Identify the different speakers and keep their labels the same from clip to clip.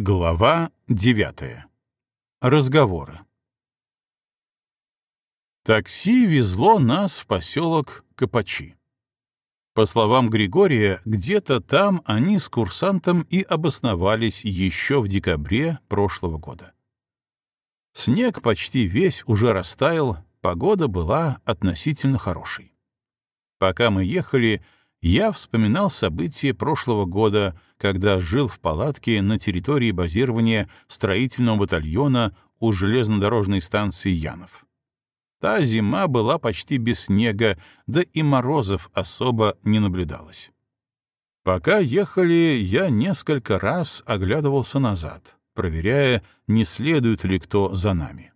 Speaker 1: Глава девятая. Разговоры. Такси везло нас в поселок Капачи. По словам Григория, где-то там они с курсантом и обосновались еще в декабре прошлого года. Снег почти весь уже растаял, погода была относительно хорошей. Пока мы ехали, я вспоминал события прошлого года, когда жил в палатке на территории базирования строительного батальона у железнодорожной станции Янов. Та зима была почти без снега, да и морозов особо не наблюдалось. Пока ехали, я несколько раз оглядывался назад, проверяя, не следует ли кто за нами.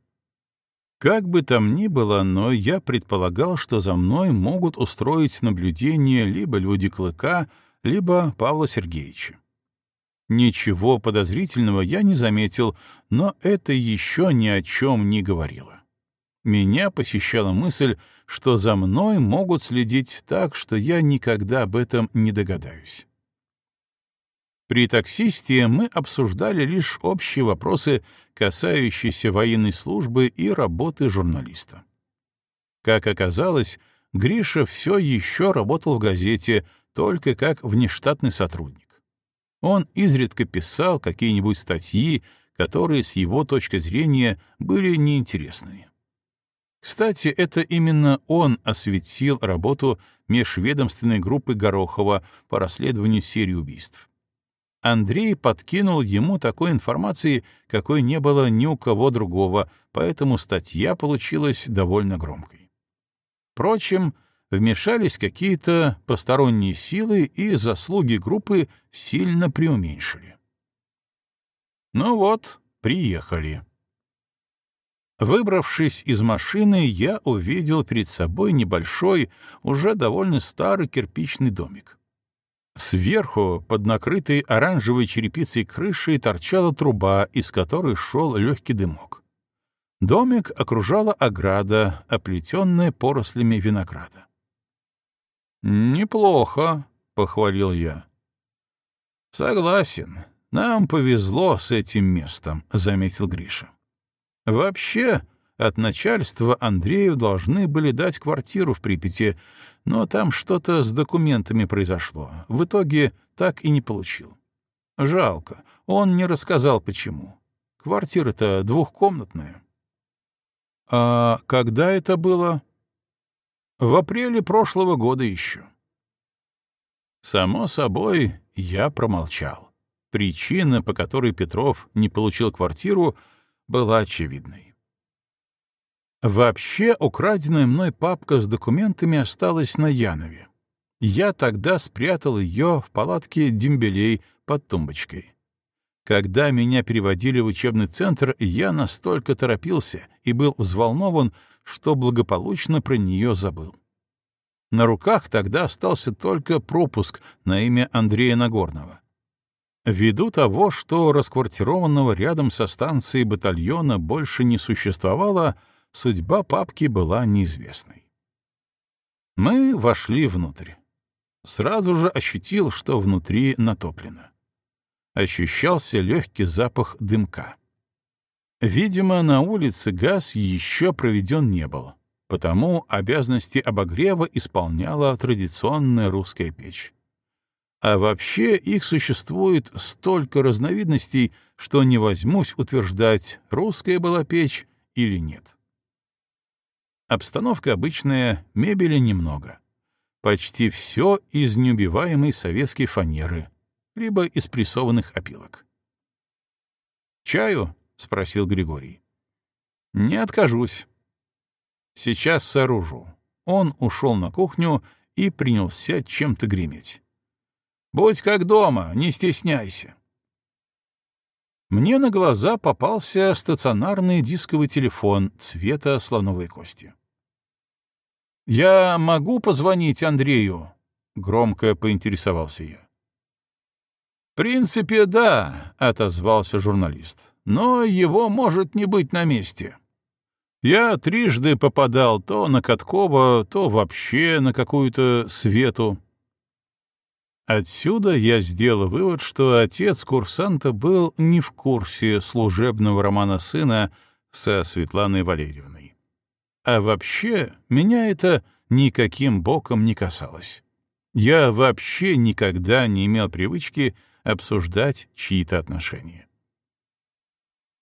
Speaker 1: Как бы там ни было, но я предполагал, что за мной могут устроить наблюдение либо люди Клыка, либо Павла Сергеевича. Ничего подозрительного я не заметил, но это еще ни о чем не говорило. Меня посещала мысль, что за мной могут следить так, что я никогда об этом не догадаюсь. При таксисте мы обсуждали лишь общие вопросы, касающиеся военной службы и работы журналиста. Как оказалось, Гриша все еще работал в газете, только как внештатный сотрудник. Он изредка писал какие-нибудь статьи, которые с его точки зрения были неинтересными. Кстати, это именно он осветил работу межведомственной группы Горохова по расследованию серии убийств. Андрей подкинул ему такой информации, какой не было ни у кого другого, поэтому статья получилась довольно громкой. Впрочем, вмешались какие-то посторонние силы, и заслуги группы сильно преуменьшили. Ну вот, приехали. Выбравшись из машины, я увидел перед собой небольшой, уже довольно старый кирпичный домик. Сверху, под накрытой оранжевой черепицей крышей, торчала труба, из которой шел легкий дымок. Домик окружала ограда, оплетенная порослями винограда. «Неплохо», — похвалил я. «Согласен, нам повезло с этим местом», — заметил Гриша. «Вообще, от начальства Андрею должны были дать квартиру в Припяти, но там что-то с документами произошло. В итоге так и не получил. Жалко, он не рассказал, почему. Квартира-то двухкомнатная. А когда это было? В апреле прошлого года еще. Само собой, я промолчал. Причина, по которой Петров не получил квартиру, была очевидной. Вообще, украденная мной папка с документами осталась на Янове. Я тогда спрятал ее в палатке дембелей под тумбочкой. Когда меня переводили в учебный центр, я настолько торопился и был взволнован, что благополучно про нее забыл. На руках тогда остался только пропуск на имя Андрея Нагорного. Ввиду того, что расквартированного рядом со станцией батальона больше не существовало, судьба папки была неизвестной. Мы вошли внутрь. Сразу же ощутил, что внутри натоплено. Ощущался легкий запах дымка. Видимо, на улице газ еще проведен не был, потому обязанности обогрева исполняла традиционная русская печь. А вообще их существует столько разновидностей, что не возьмусь утверждать, русская была печь или нет. Обстановка обычная, мебели немного. Почти все из неубиваемой советской фанеры, либо из прессованных опилок. «Чаю?» — спросил Григорий. «Не откажусь. Сейчас сооружу». Он ушел на кухню и принялся чем-то греметь. «Будь как дома, не стесняйся». Мне на глаза попался стационарный дисковый телефон цвета слоновой кости. «Я могу позвонить Андрею?» — громко поинтересовался я. «В принципе, да», — отозвался журналист. «Но его может не быть на месте. Я трижды попадал то на Каткова, то вообще на какую-то свету». Отсюда я сделал вывод, что отец курсанта был не в курсе служебного романа сына со Светланой Валерьевной. А вообще, меня это никаким боком не касалось. Я вообще никогда не имел привычки обсуждать чьи-то отношения.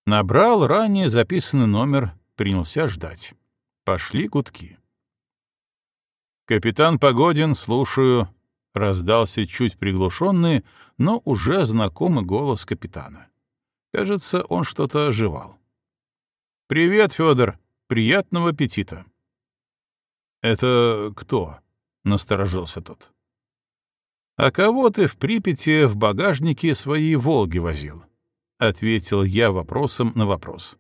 Speaker 1: Набрал ранее записанный номер, принялся ждать. Пошли гудки. «Капитан Погодин, слушаю», — раздался чуть приглушенный, но уже знакомый голос капитана. Кажется, он что-то оживал. «Привет, Федор. Приятного аппетита». «Это кто?» — насторожился тот. «А кого ты в Припяти в багажнике своей «Волги» возил?» — ответил я вопросом на вопрос.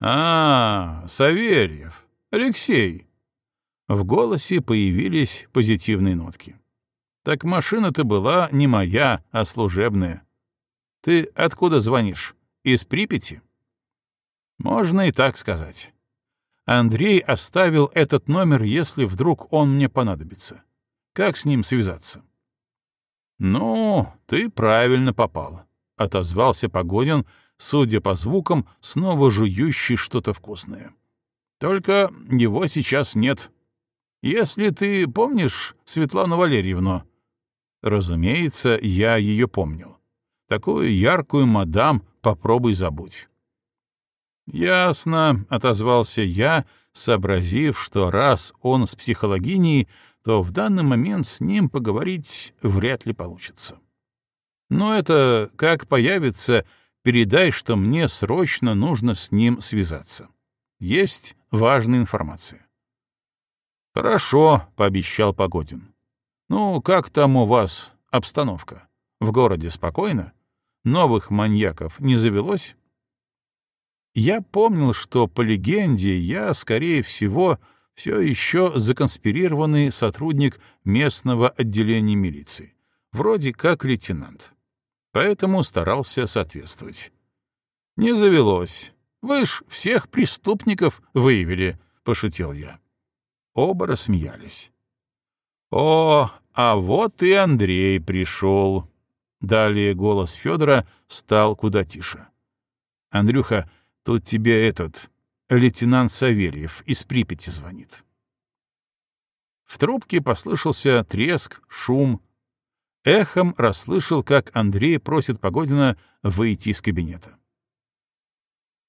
Speaker 1: «А, Савельев, Алексей». В голосе появились позитивные нотки. «Так машина-то была не моя, а служебная. Ты откуда звонишь? Из Припяти?» Можно и так сказать. Андрей оставил этот номер, если вдруг он мне понадобится. Как с ним связаться? «Ну, ты правильно попал», — отозвался Погодин, судя по звукам, снова жующий что-то вкусное. «Только его сейчас нет. Если ты помнишь Светлану Валерьевну...» «Разумеется, я ее помню. Такую яркую мадам попробуй забудь». «Ясно», — отозвался я, сообразив, что раз он с психологиней, то в данный момент с ним поговорить вряд ли получится. «Но это как появится, передай, что мне срочно нужно с ним связаться. Есть важная информация». «Хорошо», — пообещал Погодин. «Ну, как там у вас обстановка? В городе спокойно? Новых маньяков не завелось?» Я помнил, что по легенде я, скорее всего, все еще законспирированный сотрудник местного отделения милиции, вроде как лейтенант. Поэтому старался соответствовать. «Не завелось. Вы ж всех преступников выявили», — пошутил я. Оба рассмеялись. «О, а вот и Андрей пришел». Далее голос Федора стал куда тише. «Андрюха, Тут тебе этот, лейтенант Савельев из Припяти звонит. В трубке послышался треск, шум. Эхом расслышал, как Андрей просит Погодина выйти из кабинета.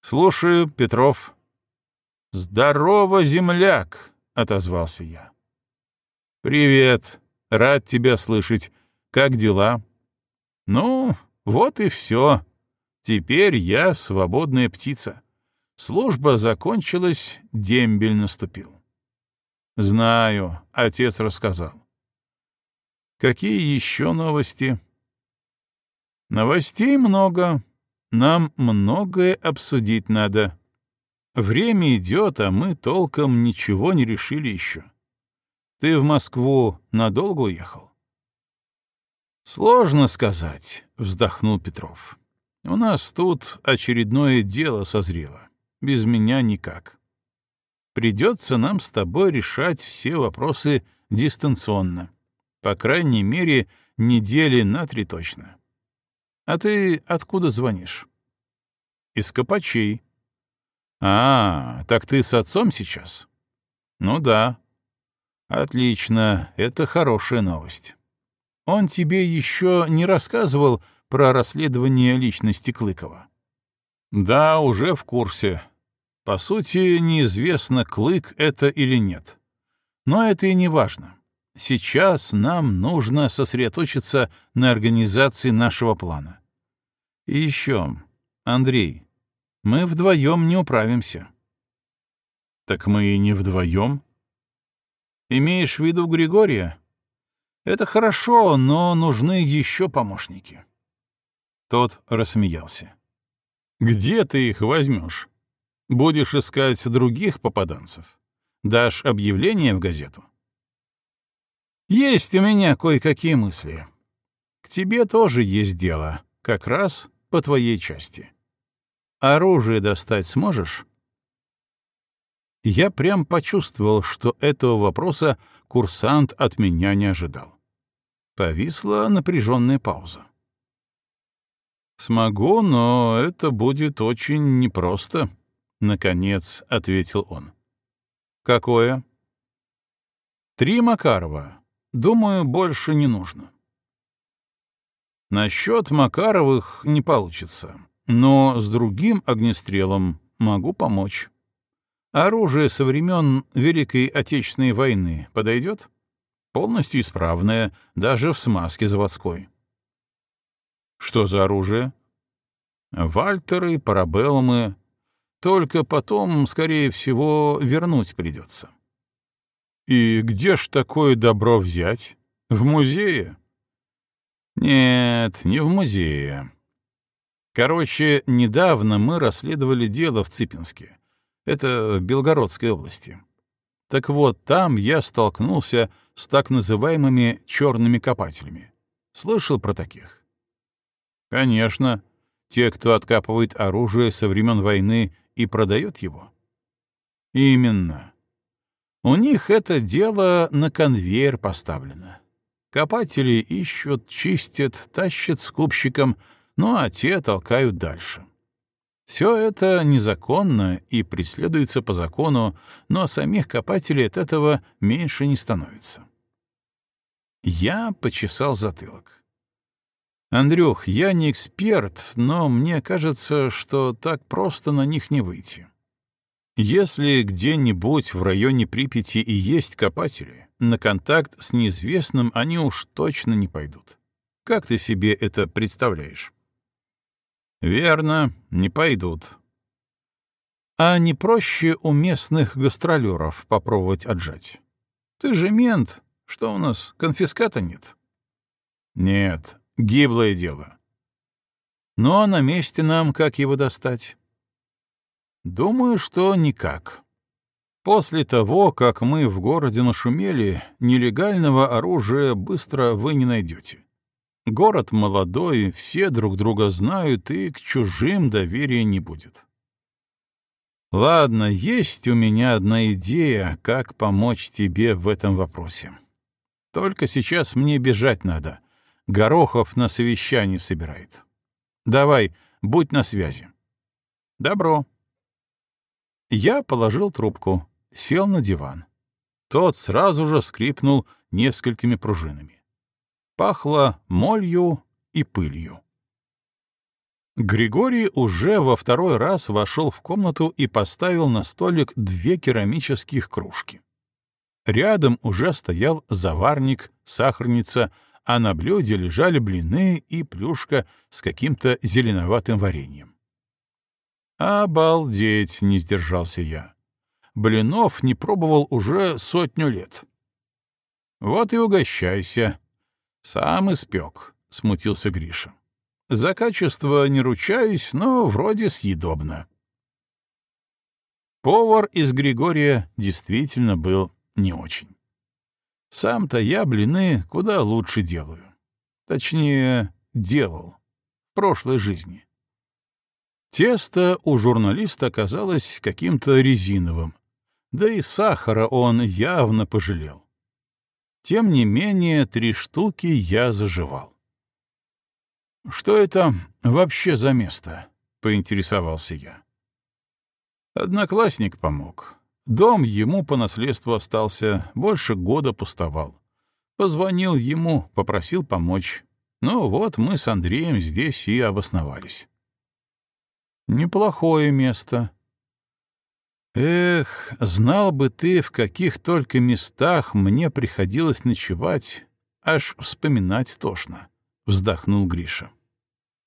Speaker 1: «Слушаю, Петров». «Здорово, земляк!» — отозвался я. «Привет. Рад тебя слышать. Как дела?» «Ну, вот и все. Теперь я свободная птица. Служба закончилась, дембель наступил. Знаю, отец рассказал. Какие еще новости? Новостей много. Нам многое обсудить надо. Время идет, а мы толком ничего не решили еще. Ты в Москву надолго уехал? Сложно сказать, вздохнул Петров. У нас тут очередное дело созрело. Без меня никак. Придется нам с тобой решать все вопросы дистанционно. По крайней мере, недели на три точно. А ты откуда звонишь? Из Копачей. А, так ты с отцом сейчас? Ну да. Отлично, это хорошая новость. Он тебе еще не рассказывал, про расследование личности Клыкова. Да, уже в курсе. По сути, неизвестно, Клык это или нет. Но это и не важно. Сейчас нам нужно сосредоточиться на организации нашего плана. И еще, Андрей, мы вдвоем не управимся. Так мы и не вдвоем. Имеешь в виду Григория? Это хорошо, но нужны еще помощники. Тот рассмеялся. «Где ты их возьмешь? Будешь искать других попаданцев? Дашь объявление в газету?» «Есть у меня кое-какие мысли. К тебе тоже есть дело, как раз по твоей части. Оружие достать сможешь?» Я прям почувствовал, что этого вопроса курсант от меня не ожидал. Повисла напряженная пауза. «Смогу, но это будет очень непросто», — наконец ответил он. «Какое?» «Три Макарова. Думаю, больше не нужно». Насчет Макаровых не получится, но с другим огнестрелом могу помочь. Оружие со времен Великой Отечественной войны подойдет? Полностью исправное, даже в смазке заводской. Что за оружие? Вальтеры, парабеллумы. Только потом, скорее всего, вернуть придется. И где ж такое добро взять? В музее? Нет, не в музее. Короче, недавно мы расследовали дело в Ципинске. Это в Белгородской области. Так вот, там я столкнулся с так называемыми черными копателями. Слышал про таких? Конечно, те, кто откапывает оружие со времен войны и продает его. Именно. У них это дело на конвейер поставлено. Копатели ищут, чистят, тащат скупщикам, ну а те толкают дальше. Все это незаконно и преследуется по закону, но самих копателей от этого меньше не становится. Я почесал затылок. «Андрюх, я не эксперт, но мне кажется, что так просто на них не выйти. Если где-нибудь в районе Припяти и есть копатели, на контакт с неизвестным они уж точно не пойдут. Как ты себе это представляешь?» Верно, не пойдут. А не проще у местных гастролеров попробовать отжать? Ты же мент, что у нас, конфиската нет? Нет, гиблое дело. А на месте нам как его достать? Думаю, что никак. После того, как мы в городе нашумели, нелегального оружия быстро вы не найдете. Город молодой, все друг друга знают, и к чужим доверия не будет. Ладно, есть у меня одна идея, как помочь тебе в этом вопросе. Только сейчас мне бежать надо. Горохов на совещание собирает. Давай, будь на связи. Добро. Я положил трубку, сел на диван. Тот сразу же скрипнул несколькими пружинами пахло молью и пылью. Григорий уже во второй раз вошел в комнату и поставил на столик две керамических кружки. Рядом уже стоял заварник, сахарница, а на блюде лежали блины и плюшка с каким-то зеленоватым вареньем. «Обалдеть!» — не сдержался я. Блинов не пробовал уже сотню лет. «Вот и угощайся», «Сам испек», — смутился Гриша. «За качество не ручаюсь, но вроде съедобно». Повар из Григория действительно был не очень. Сам-то я блины куда лучше делаю. Точнее, делал. В прошлой жизни. Тесто у журналиста оказалось каким-то резиновым, да и сахара он явно пожалел. Тем не менее, три штуки я заживал. «Что это вообще за место?» — поинтересовался я. Одноклассник помог. Дом ему по наследству остался, больше года пустовал. Позвонил ему, попросил помочь. Ну вот мы с Андреем здесь и обосновались. Неплохое место, Эх, знал бы ты, в каких только местах мне приходилось ночевать, аж вспоминать тошно, — вздохнул Гриша.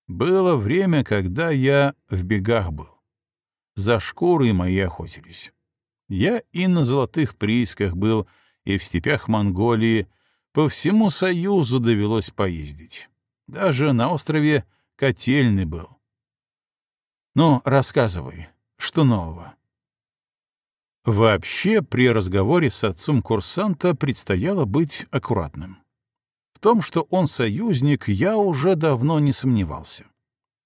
Speaker 1: Было время, когда я в бегах был. За шкурой мои охотились. Я и на золотых приисках был, и в степях Монголии, по всему Союзу довелось поездить. Даже на острове Котельный был. Ну, рассказывай, что нового? Вообще, при разговоре с отцом курсанта предстояло быть аккуратным. В том, что он союзник, я уже давно не сомневался.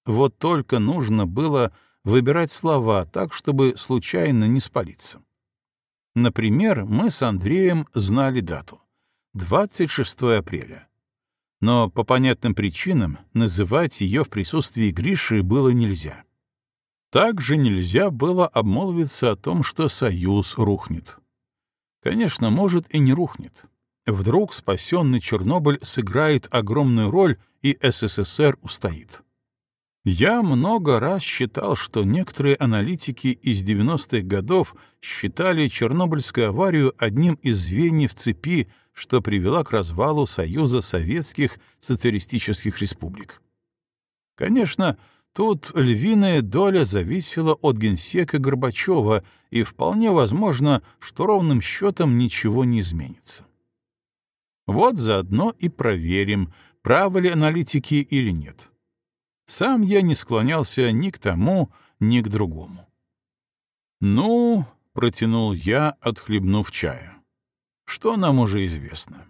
Speaker 1: Вот только нужно было выбирать слова так, чтобы случайно не спалиться. Например, мы с Андреем знали дату — 26 апреля. Но по понятным причинам называть ее в присутствии Гриши было нельзя. Также нельзя было обмолвиться о том, что союз рухнет. Конечно, может и не рухнет. Вдруг спасенный Чернобыль сыграет огромную роль, и СССР устоит. Я много раз считал, что некоторые аналитики из 90-х годов считали Чернобыльскую аварию одним из звеньев цепи, что привела к развалу Союза Советских Социалистических Республик. Конечно, тут львиная доля зависела от генсека Горбачева, и вполне возможно, что ровным счетом ничего не изменится. Вот заодно и проверим, правы ли аналитики или нет. Сам я не склонялся ни к тому, ни к другому. «Ну», — протянул я, отхлебнув чая, — «что нам уже известно?»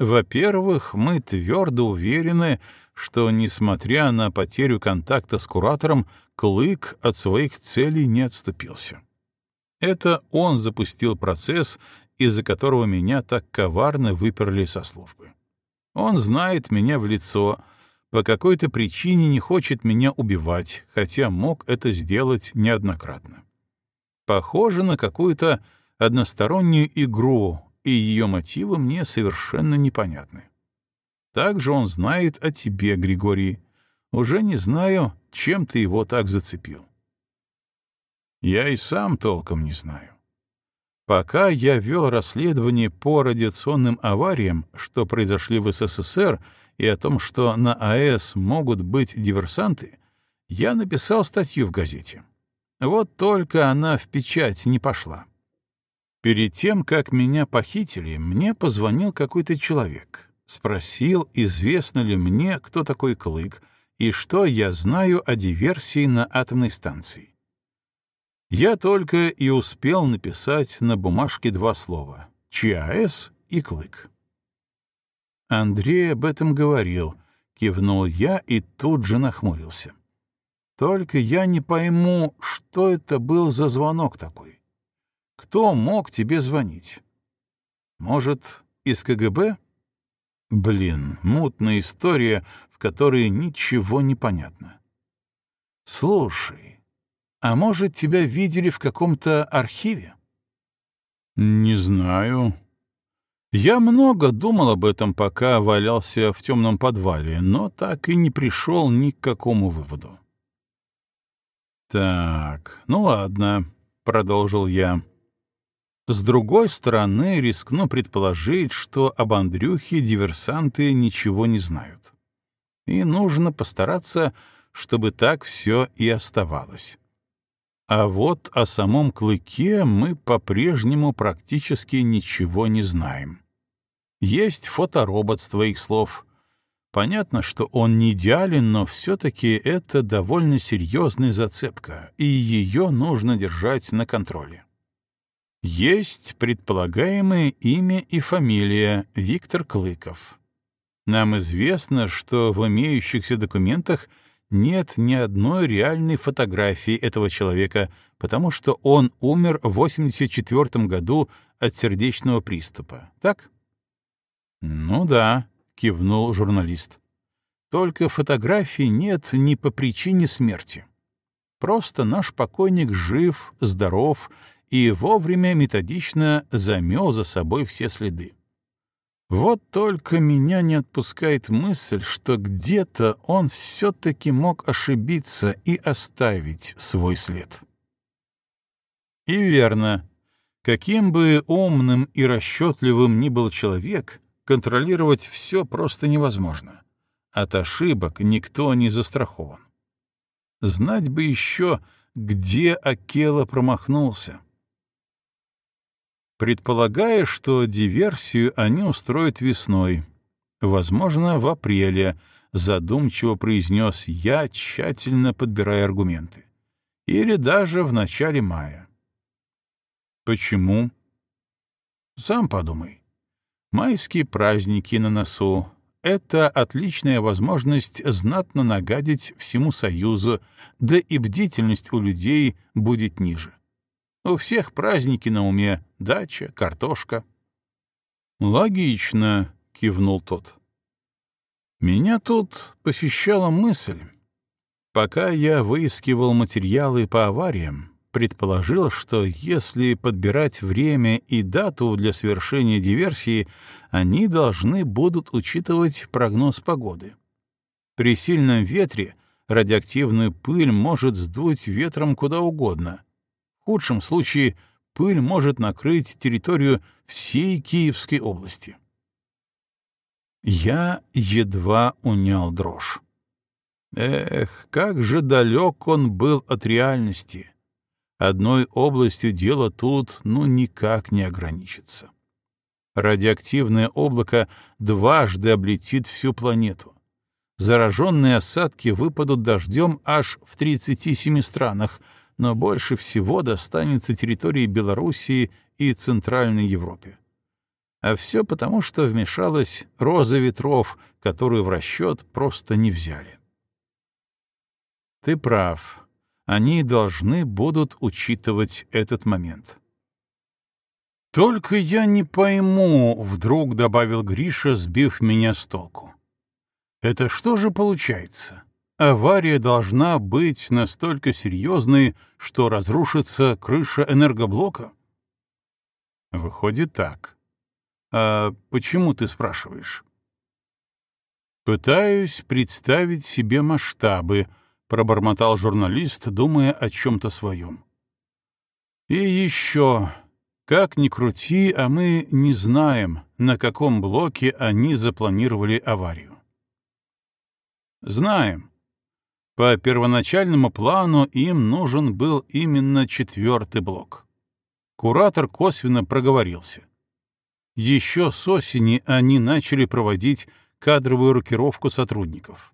Speaker 1: Во-первых, мы твердо уверены, что, несмотря на потерю контакта с куратором, Клык от своих целей не отступился. Это он запустил процесс, из-за которого меня так коварно выперли со службы. Он знает меня в лицо, по какой-то причине не хочет меня убивать, хотя мог это сделать неоднократно. Похоже на какую-то одностороннюю игру, и ее мотивы мне совершенно непонятны. Также он знает о тебе, Григорий. Уже не знаю, чем ты его так зацепил. Я и сам толком не знаю. Пока я вел расследование по радиационным авариям, что произошли в СССР, и о том, что на АЭС могут быть диверсанты, я написал статью в газете. Вот только она в печать не пошла. Перед тем, как меня похитили, мне позвонил какой-то человек. Спросил, известно ли мне, кто такой Клык, и что я знаю о диверсии на атомной станции. Я только и успел написать на бумажке два слова — ЧАЭС и Клык. Андрей об этом говорил, кивнул я и тут же нахмурился. Только я не пойму, что это был за звонок такой. Кто мог тебе звонить? Может, из КГБ? Блин, мутная история, в которой ничего не понятно. Слушай, а может, тебя видели в каком-то архиве? Не знаю, я много думал об этом, пока валялся в темном подвале, но так и не пришел ни к какому выводу. «Так, ну ладно», — продолжил я. «С другой стороны, рискну предположить, что об Андрюхе диверсанты ничего не знают. И нужно постараться, чтобы так все и оставалось. А вот о самом клыке мы по-прежнему практически ничего не знаем. Есть фоторобот с твоих слов. Понятно, что он не идеален, но все-таки это довольно серьезная зацепка, и ее нужно держать на контроле. Есть предполагаемое имя и фамилия Виктор Клыков. Нам известно, что в имеющихся документах — нет ни одной реальной фотографии этого человека, потому что он умер в 84 году от сердечного приступа, так? Ну да, кивнул журналист. Только фотографий нет не по причине смерти. Просто наш покойник жив, здоров и вовремя методично замел за собой все следы. Вот только меня не отпускает мысль, что где-то он все-таки мог ошибиться и оставить свой след. И верно. Каким бы умным и расчетливым ни был человек, контролировать все просто невозможно. От ошибок никто не застрахован. Знать бы еще, где Акела промахнулся. Предполагая, что диверсию они устроят весной, возможно, в апреле, задумчиво произнес я, тщательно подбирая аргументы. Или даже в начале мая. Почему? Сам подумай. Майские праздники на носу — это отличная возможность знатно нагадить всему Союзу, да и бдительность у людей будет ниже. У всех праздники на уме — дача, картошка. «Логично», — кивнул тот. Меня тут посещала мысль. Пока я выискивал материалы по авариям, предположил, что если подбирать время и дату для совершения диверсии, они должны будут учитывать прогноз погоды. При сильном ветре радиоактивную пыль может сдуть ветром куда угодно. Худшем случае пыль может накрыть территорию всей Киевской области. Я едва унял дрожь. Эх, как же далек он был от реальности. Одной областью дело тут ну никак не ограничится. Радиоактивное облако дважды облетит всю планету. Зараженные осадки выпадут дождем аж в 37 странах, но больше всего достанется территории Белоруссии и Центральной Европе. А все потому, что вмешалась роза ветров, которую в расчет просто не взяли. Ты прав. Они должны будут учитывать этот момент. «Только я не пойму», — вдруг добавил Гриша, сбив меня с толку. «Это что же получается? Авария должна быть настолько серьезной, что разрушится крыша энергоблока?» «Выходит так. А почему ты спрашиваешь?» «Пытаюсь представить себе масштабы», пробормотал журналист, думая о чем-то своем. И еще, как ни крути, а мы не знаем, на каком блоке они запланировали аварию. Знаем. По первоначальному плану им нужен был именно четвертый блок. Куратор косвенно проговорился. Еще с осени они начали проводить кадровую рокировку сотрудников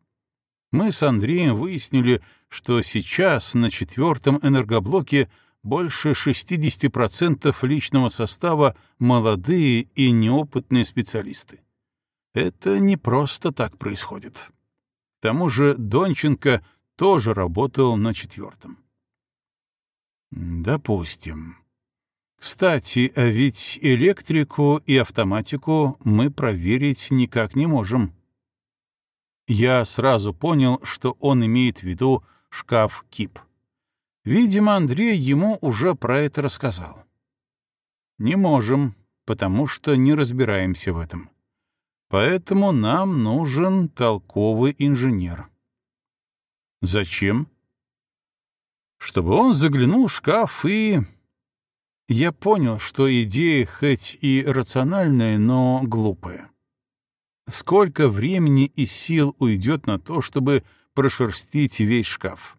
Speaker 1: мы с Андреем выяснили, что сейчас на четвертом энергоблоке больше 60% личного состава молодые и неопытные специалисты. Это не просто так происходит. Тому же Донченко тоже работал на четвертом. Допустим. Кстати, а ведь электрику и автоматику мы проверить никак не можем. Я сразу понял, что он имеет в виду шкаф Кип. Видимо, Андрей ему уже про это рассказал. Не можем, потому что не разбираемся в этом. Поэтому нам нужен толковый инженер. Зачем? Чтобы он заглянул в шкаф и... Я понял, что идея хоть и рациональная, но глупая. Сколько времени и сил уйдет на то, чтобы прошерстить весь шкаф?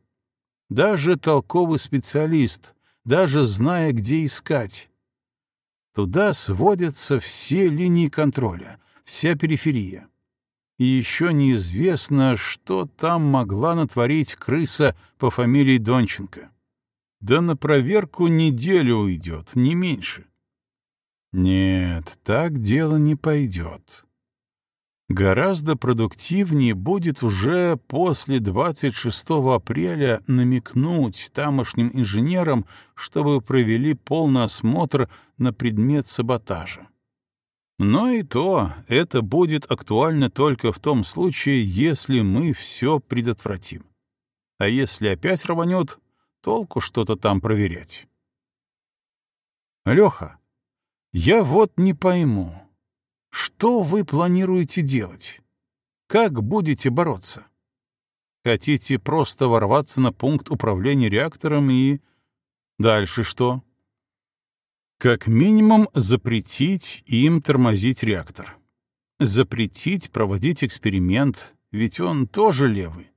Speaker 1: Даже толковый специалист, даже зная, где искать. Туда сводятся все линии контроля, вся периферия. И еще неизвестно, что там могла натворить крыса по фамилии Донченко. Да на проверку неделю уйдет, не меньше. Нет, так дело не пойдет. Гораздо продуктивнее будет уже после 26 апреля намекнуть тамошним инженерам, чтобы провели полный осмотр на предмет саботажа. Но и то это будет актуально только в том случае, если мы все предотвратим. А если опять рванет, толку что-то там проверять. Леха, я вот не пойму, что вы планируете делать? Как будете бороться? Хотите просто ворваться на пункт управления реактором и... Дальше что? Как минимум запретить им тормозить реактор. Запретить проводить эксперимент, ведь он тоже левый.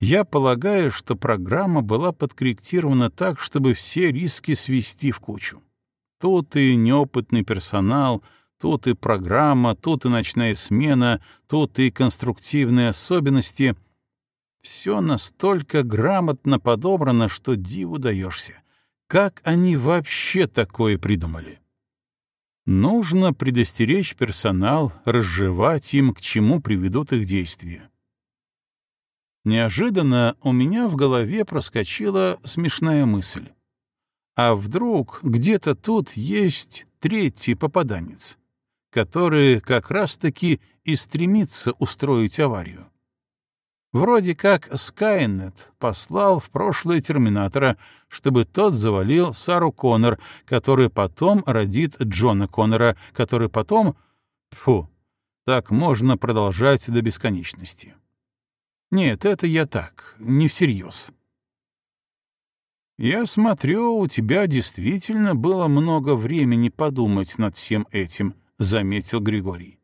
Speaker 1: Я полагаю, что программа была подкорректирована так, чтобы все риски свести в кучу. Тут и неопытный персонал — Тут и программа, тут и ночная смена, тут и конструктивные особенности. Все настолько грамотно подобрано, что диву даешься. Как они вообще такое придумали? Нужно предостеречь персонал, разжевать им, к чему приведут их действия. Неожиданно у меня в голове проскочила смешная мысль. А вдруг где-то тут есть третий попаданец? который как раз-таки и стремится устроить аварию. Вроде как Скайнет послал в прошлое Терминатора, чтобы тот завалил Сару Коннор, который потом родит Джона Коннора, который потом... Фу, так можно продолжать до бесконечности. Нет, это я так, не всерьез. Я смотрю, у тебя действительно было много времени подумать над всем этим, заметил Григорий.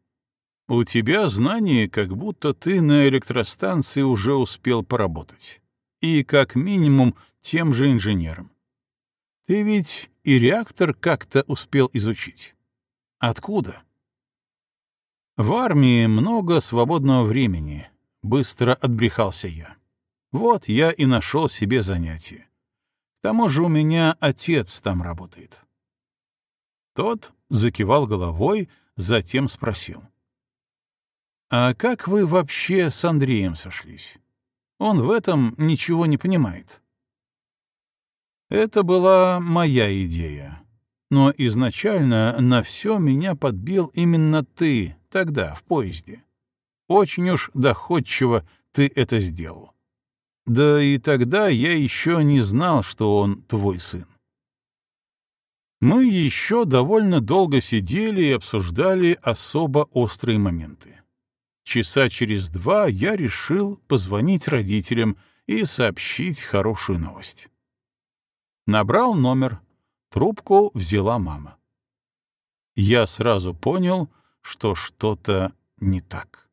Speaker 1: У тебя знания, как будто ты на электростанции уже успел поработать. И как минимум тем же инженером. Ты ведь и реактор как-то успел изучить. Откуда? В армии много свободного времени, быстро отбрехался я. Вот я и нашел себе занятие. К тому же у меня отец там работает. Тот закивал головой, затем спросил. «А как вы вообще с Андреем сошлись? Он в этом ничего не понимает». Это была моя идея. Но изначально на все меня подбил именно ты, тогда, в поезде. Очень уж доходчиво ты это сделал. Да и тогда я еще не знал, что он твой сын. Мы еще довольно долго сидели и обсуждали особо острые моменты. Часа через два я решил позвонить родителям и сообщить хорошую новость. Набрал номер, трубку взяла мама. Я сразу понял, что что-то не так.